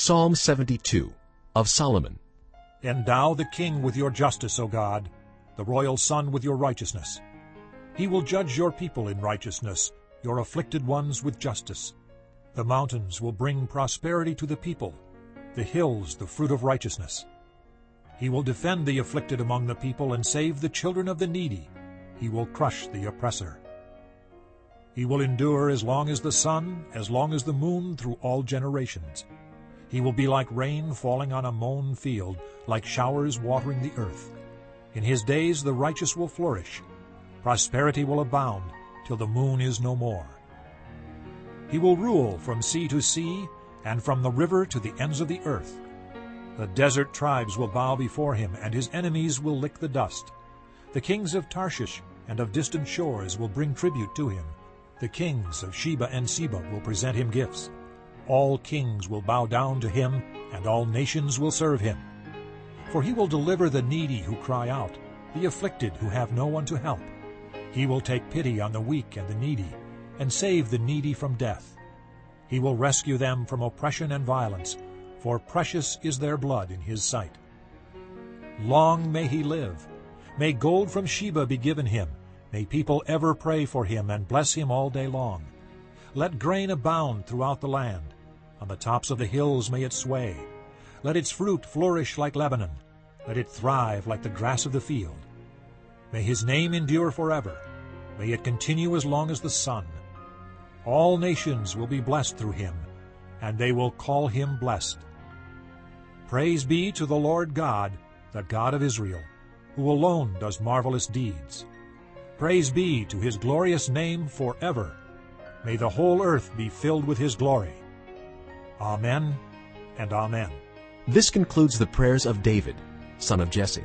Psalm 72 of Solomon. Endow the king with your justice, O God, the royal son with your righteousness. He will judge your people in righteousness, your afflicted ones with justice. The mountains will bring prosperity to the people, the hills the fruit of righteousness. He will defend the afflicted among the people and save the children of the needy. He will crush the oppressor. He will endure as long as the sun, as long as the moon, through all generations. He will be like rain falling on a mown field, like showers watering the earth. In his days the righteous will flourish. Prosperity will abound till the moon is no more. He will rule from sea to sea and from the river to the ends of the earth. The desert tribes will bow before him, and his enemies will lick the dust. The kings of Tarshish and of distant shores will bring tribute to him. The kings of Sheba and Seba will present him gifts. All kings will bow down to him, and all nations will serve him. For he will deliver the needy who cry out, the afflicted who have no one to help. He will take pity on the weak and the needy, and save the needy from death. He will rescue them from oppression and violence, for precious is their blood in his sight. Long may he live. May gold from Sheba be given him, May people ever pray for him and bless him all day long. Let grain abound throughout the land. On the tops of the hills may it sway. Let its fruit flourish like Lebanon. Let it thrive like the grass of the field. May his name endure forever. May it continue as long as the sun. All nations will be blessed through him, and they will call him blessed. Praise be to the Lord God, the God of Israel, who alone does marvelous deeds. Praise be to his glorious name forever. May the whole earth be filled with his glory. Amen and Amen. This concludes the prayers of David, son of Jesse.